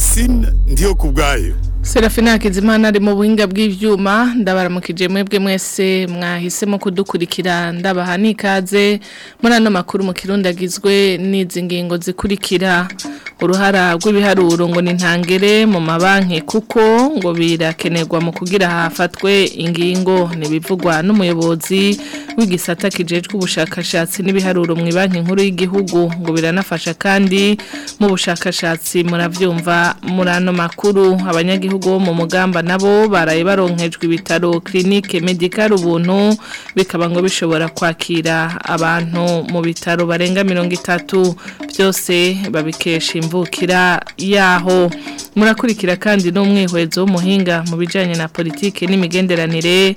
sin ndiyo ku Serafina Kizimana ari mu buhinga bw'ibyuma ndabaramukije mwebwe mwese mwahisemo kudukurikira ndabaha n'ikaze muri ano makuru mu kirundagizwe agizwe n'izi ngingo zikurikira uruhara rw'ibiharuro ngo ni ntangere mu mabanki kuko ngo birakenerwa mu kugira hafatwe ingingo ntibivugwa n'umuyobozi w'igisata kijejwe ubushakashatsi n'ibiharuro mu banki nkuru y'igihugu ngo biranafasha kandi mu bushakashatsi murabyumva murano ano makuru abanyagihugu abanyagihugu mu mugamba nabo baraye baronkejwe ibitaro kirinike medikal ubuntu bikaba ngo bishobora kwakira abantu mu bitaro barenga mirongo itatu byose babikesha imvukira yaho murakurikira kandi n'umwihwezo w'umuhinga mu bijyanye na politiki n'imigenderanire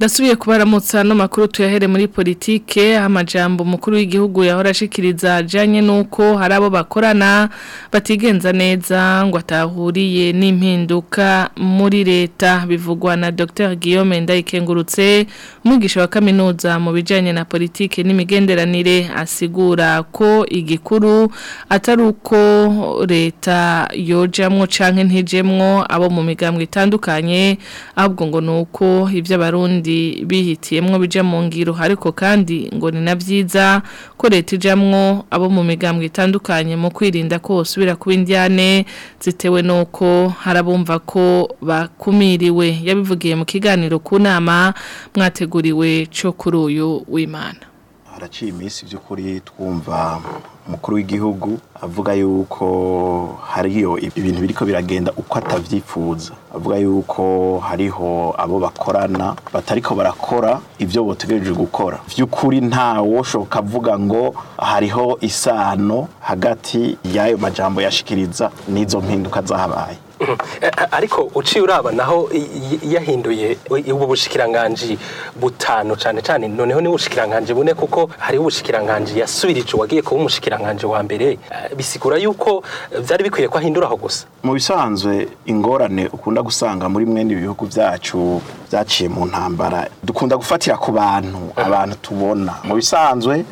dasubiye kubaramutsa n'amakuru tuyahere muri politike amajambo mukuru w'igihugu yahora ashikiriza ajanye nuko hari abo bakorana batigenza neza ngo atahuriye n'impinduka muri leta bivugwa na Dr Guillaume Ndayikengurutse umwigisha wa kaminuza mu bijanye na politike n'imigenderanire asigura ko igikuru atari uko leta yojamwo canke ntijemwo abo mu migambwe itandukanye ahubwo ngo nuko ivyo abarundi kandi bihitiyemo bijya mu ngiro ariko kandi ngo ni na byiza ko leta ijamwo abo mu migambwe itandukanye mu kwirinda ko usubira kuba indiyane zitewe n'uko harabumva ko bakumiriwe yabivugiye mu kiganiro ku nama mwateguriwe cyo kuri uyu w'imana haraciye iminsi by'ukuri twumva umukuru w'igihugu avuga yuko hariyo ibintu biriko biragenda uko atavyifuza avuga yuko hariho abo bakorana batariko barakora ibyo botegereje gukora vy'ukuri ntawoshoka avuga ngo hariho isano hagati y'ayo majambo yashikiriza n'izo mpinduka zahabaye Eh, eh, ariko uciye uraba naho yahinduye ubu bushikiranganje butanu cyane cyane noneho ni ubushikiranganje bune kuko hari ubushikiranganje yasubirije wagiye kuba umushikiranganje wa mbere eh, bisigura yuko byari bikwiye ko ho gusa mu bisanzwe ingorane ukunda gusanga muri mwene ibihugu byacu byaciye mu ntambara dukunda gufatira ku bantu abantu tubona mu bisanzwe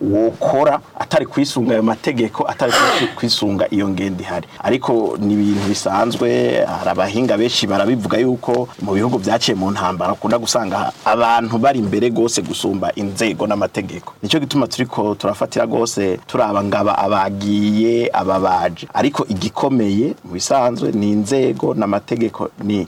wokora atari kwisunga ayo mategeko atari kwisunga iyo ngendo ihari ariko ni ibintu bisanzwe hari abahinga benshi barabivuga yuko mu bihugu byaciye mu ntambara ukunda gusanga abantu bari imbere rwose gusumba inzego n'amategeko nicyo gituma turi ko turafatira rwose turabangaba abagiye ababaje ariko igikomeye mu bisanzwe ni inzego n'amategeko ni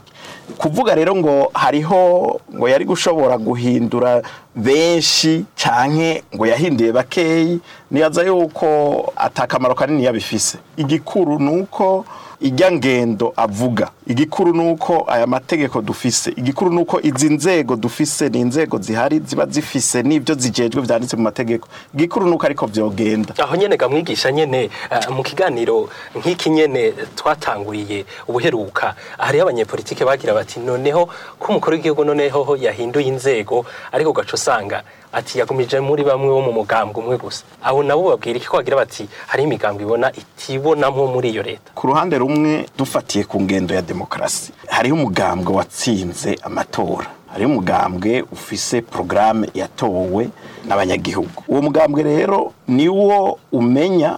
kuvuga rero ngo hariho ngo yari gushobora ashobora guhindura benshi canke ngo yahinduye bakeyi niyaza yuko atakamaro kanini yabifise igikuru nuko ijya ngendo avuga igikuru ni uko aya mategeko dufise igikuru ni uko izi nzego dufise ni inzego zihari ziba zifise n'ibyo zigejwe byanditse mu mategeko igikuru ni uko ariko byogenda aho nyene gamwigisha nyene eh, mu kiganiro nk'iki nyene twatanguriye ubuheruka hariyo abanyepolitike bagira bati noneho ko umukuru w'igihugu noneho yahinduye inzego ariko ugaca usanga ati yagumije muri bamwe bo mu mugambwe umwe gusa abo nabo babwira iki ko bagira bati hari imigambwe ibona itibonamwo muri iyo leta ku ruhande rumwe dufatiye ku ngendo ya demokrasi demokarasi hariho umugambwe watsinze amatora hariho umugambwe ufise porogaramu yatowe n'abanyagihugu uwo mugambwe rero ni wo umenya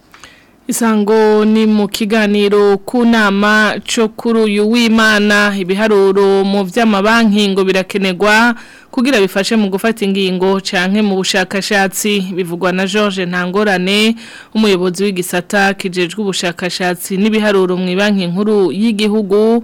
isango ni mu kiganiro ku nama cyo kuri uyu w'imana ibiharuro mu by'amabanki ngo birakenerwa kugira bifashe mu gufata ingingo canke mu bushakashatsi bivugwa na George Ntangorane umuyobozi w'igisata kijejwe ubushakashatsi n'ibiharuro mu banki nkuru y'igihugu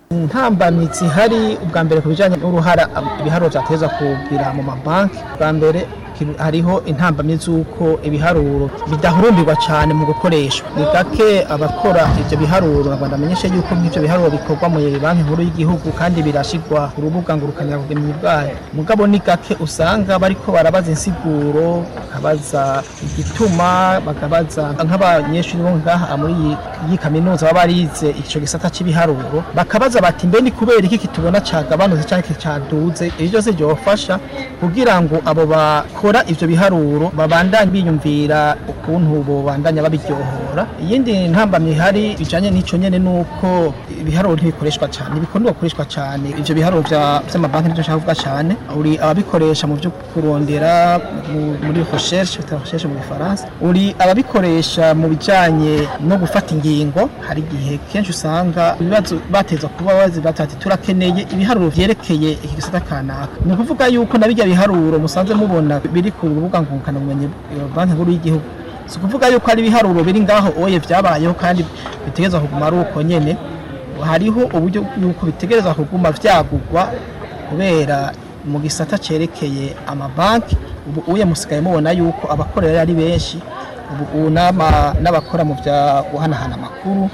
intambamyi zihari ubwa mbere ku bijyanye n'uruhara ibiharuro byateza kugira mu mabanki bwa mbere hariho intambamyi z'uko ibiharuro bidahurumbirwa cyane mu gukoreshwa ni gake abakora ibyo biharuro bamenyesha yuko nk'ibyo biharuro bikorwa mu banki nkuru y'igihugu kandi birashyirwa ku rubuga ngurukanabumenyi bwayo mugabo ni gake usanga bariko barabaza insiguro bakabaza igituma bakabaza nk'abanyeshuri bo ngaha muri iyi kaminuza baba barize icyo gisata cy'ibiharuro bakabaza bati mbe ni kubera iki kitubona cyagabanutse cyangwa cyaduze ibyo byose byobafasha kugira ngo abo bakora bakora ivyo biharuro babandanye biyumvira ukuntu bobandanya babiryohora iyindi ntambamye ihari n’icyo n'ico nyene uko ibiharuro ntibikoreshwa cyane ibikunda gukoreshwa cyane ibyo biharuro vy'amabanki nicyo nshaka kuvuga cane uri ababikoresha mu byo kurondera muri recherche recherche mu gifaransa uri ababikoresha mu bijyanye no gufata ingingo hari igihe kenshi usanga ibibazo bateza kuba bazi batati turakeneye ibiharuro vyerekeye iki gisata kanaka ni ukuvuga yuko nabijya biharuro musanze mubona biri ku rubuga ngurukanabumenyi eh, banki nkuru y'igihugu si ukuvuga yuko hari ibiharuro biri ngaho oye byabayeho kandi bitegereza kuguma ari uko nyine hariho uburyo yuko bitegereza kuguma byagurwa kubera mu gisata cyerekeye amabanki ubu uye musigaye mubona yuko abakorera ari benshi ubu n'abakora mu bya guhanahana amakuru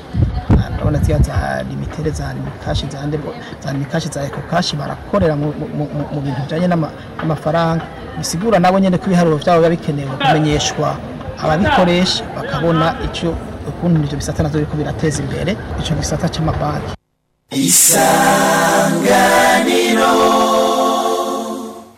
urabona ziya za limitere za kashi za ndebo za kashi za eko kashi barakorera mu bintu bijanye n'amafaranga bisigura nabo nyine ko ibiharuro vyabo biba bikenewe kumenyeshwa ababikoresha bakabona icyo ukuntu ivyo bisata navyo biriko birateza imbere icyo gisata c'amabanki isanganiro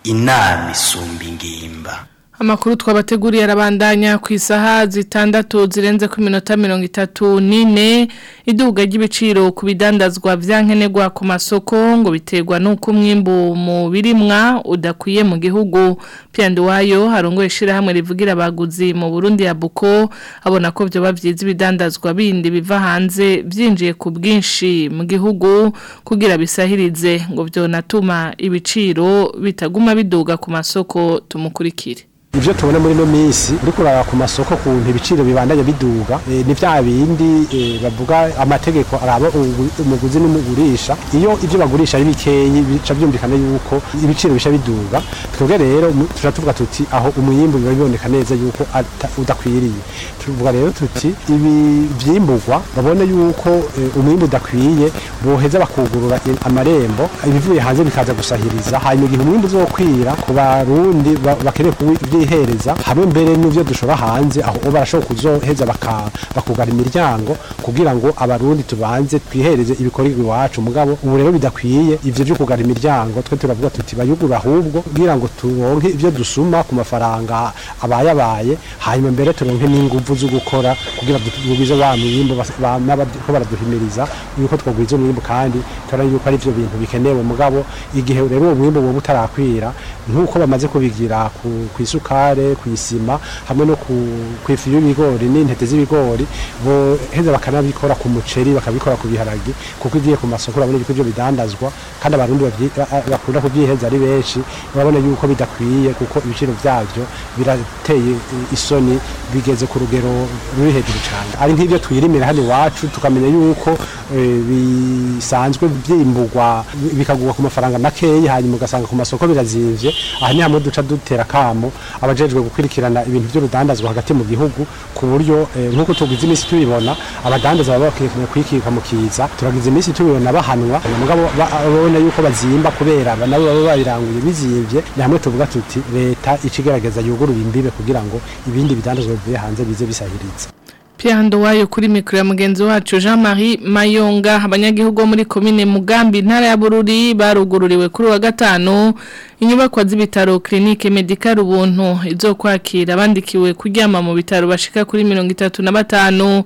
inama isumba ingimba Amakuru twabateguriye arabandanya ku isaha zitandatu zirenze ku minota mirongo itatu n'ine iduga ry'ibiciro ku bidandazwa byankenerwa ku masoko ngo biterwa n'uko umwimbu mu birimwa udakwiye mu gihugu Piyanduwayo harongoye ishyirahamwe rivugira abaguzi mu Burundi ya Buko abona ko byoba byiza ibidandazwa bindi biva hanze byinjiye ku bwinshi mu gihugu kugira bisahirize ngo byonatuma ibiciro bitaguma biduga ku masoko tumukurikire ibyo tubona muri ino minsi uri kurara ku masoko kuntu ibiciro bibandanya biduga eh, ni bya bindi eh, bavuga amategeko araba umuguzi n'umugurisha iyo ibyo bagurisha ari bikeyi bica byumvikana yuko ibiciro bica biduga twebwe rero tujya tuti aho umuyimbu biba biboneka neza yuko udakwiriye tuvuga rero tuti ibi byimburwa babone yuko eh, umuyimbu udakwiye boheza bakugurura amarembo ibivuye hanze bikaza gusahiriza hanyuma igihe umuyimbu uzokwira ku barundi bakeneye kuwibwira kuzayihereza hamwe mbere n'ibyo dushora hanze aho barashobora kuzoheza bakugara imiryango kugira ngo abarundi tubanze twihereze ibikorwa iwacu umugabo ubu rero bidakwiye ibyo byo kugara imiryango twe turavuga tuti bayugura ahubwo kugira ngo turonke ibyo dusuma ku mafaranga abayabaye hanyuma mbere turonke n'ingufu zo gukora kugira tugwize ba mwimbo ko baraduhimiriza yuko twagwize umwimbo kandi turabona yuko ari ibyo bintu bikenewe mugabo igihe rero uwo mwimbo buba butarakwira nk'uko bamaze kubigira ku isukare ku isima hamwe no ku ifu y'ibigori n'intete z'ibigori boheza bakanabikora ku muceri bakabikora ku biharage kuko ugiye ku masoko urabona yuko ibyo bidandazwa kandi abarundi bakunda kubyiheza ari benshi urabona yuko bidakwiye kuko ibiciro byabyo birateye isoni bigeze ku rugero ruri hejuru cyane ari nk'ibyo twirimira hano iwacu tukamenya yuko eh, bisanzwe byimbugwa bikagurwa ku mafaranga makeya hanyuma ugasanga ku masoko birazimvye aha ni hamwe duca dutera akamo abajejwe gukurikirana ibintu by'urudandazwa hagati mu gihugu ku buryo eh, nk'uko tugize iminsi tubibona abadandaza baba bakwiye kwikika mu kiza turagize iminsi tubibona bahanwa mugabo babona yuko bazimba kubera nabo baba babiranguye bizimvye ni hamwe tuvuga tuti leta ica igerageza yugurura imbibe kugira ngo ibindi bidandazwa bivuye hanze bize bisahiritse. Pierre wayo kuri mikro ya mugenzi wacu Jean-Marie Mayonga abanyagihugu muri komine Mugambi intara ya Bururi barugururiwe kuri wa gatano inyubako z'ibitaro clinique medical ubuntu izo kwakira abandikiwe kuryama mu bitaro bashika kuri 35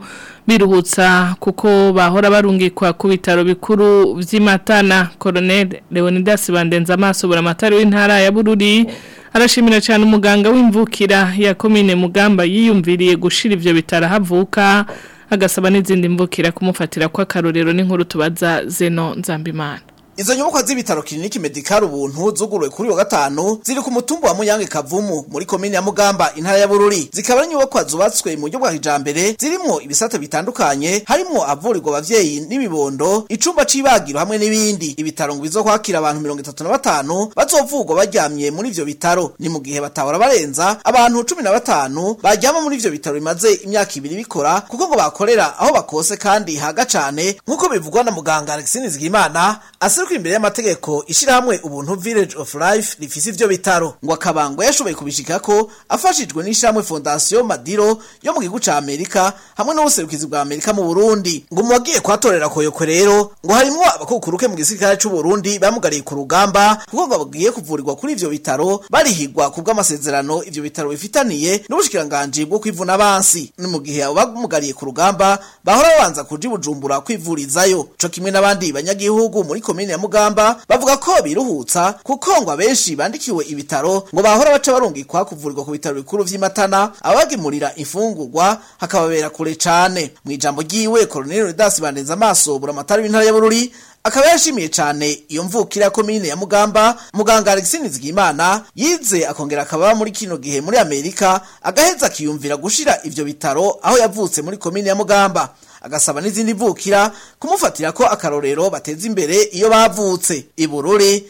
biruhutsa kuko bahora barungikwa ku bitaro bikuru by'imatana koroneri leonidas bandenza amaso amatari w'intara ya bururi arashimira cyane umuganga w'imvukira ya komine mugamba yiyumviriye gushira ibyo bitara havuka agasaba n'izindi mvukira kumufatira kw'akarorero n'inkuru tubaza zeno nzambimana Izo nyubakwa z'ibitaro Clinique Medical Ubuntu zuguruwe kuri wa gatanu ziri ku mutumba wa Muyange Kavumu muri komine ya Mugamba intara ya Bururi zikaba ari nyubakwa zubatswe mu buryo bwa kijambere zirimo ibisata bitandukanye harimo avurirwa abavyeyi n'ibibondo icumba c'ibagiro hamwe n'ibindi ibitaro ngo kwakira abantu 35 bazovugwa baryamye muri ivyo bitaro ni mu gihe batahora barenza abantu 15 bajyamo muri ivyo bitaro bimaze imyaka ibiri bikora kuko ngo bakorera aho bakose kandi haga cane nk'uko bivugwa na muganga Alexine Zigimana turi imbere y'amategeko ishyirahamwe ubuntu village of life rifise ivyo bitaro ngo akabango yashoboye ko afashijwe n'ishyirahamwe fondation madiro yo mu gihugu cya amerika hamwe n'ubuserukizi bwa amerika mu burundi ngo muwagiye kwatorera koyoko rero ngo harimo abakukuruke mu gisirikare cy’u burundi bamugariye ku rugamba kuko ngo bagiye kuvurirwa kuri ibyo bitaro barihigwa ku bw'amasezerano ivyo bitaro bifitaniye n'ubushikiranganje bwo kwivuna abansi ni mu gihe abo bamugariye ku rugamba bahora babanza kuja i bujumbura kwivurizayo co kimwe n'abandi banyagihugu muri komine Nyamugamba bavuga ko biruhutsa kuko ngo abenshi bandikiwe ibitaro ngo bahora baca barungikwa kuvurirwa ku bitaro bikuru vy'Imatana abagimurira imfungurwa hakababera kure cane mu ijambo ryiwe Colonel Rudas bandenza amaso buramatari w'intara ya Bururi akaba yashimiye cyane iyo mvukira komine ya Mugamba muganga Alexis Nizigimana yize akongera akaba muri kino gihe muri Amerika agaheza akiyumvira gushyira ibyo bitaro aho yavutse muri komine ya Mugamba agasaba n'izindi mvukira kumufatira ko akarorero bateze imbere iyo bavutse ibururi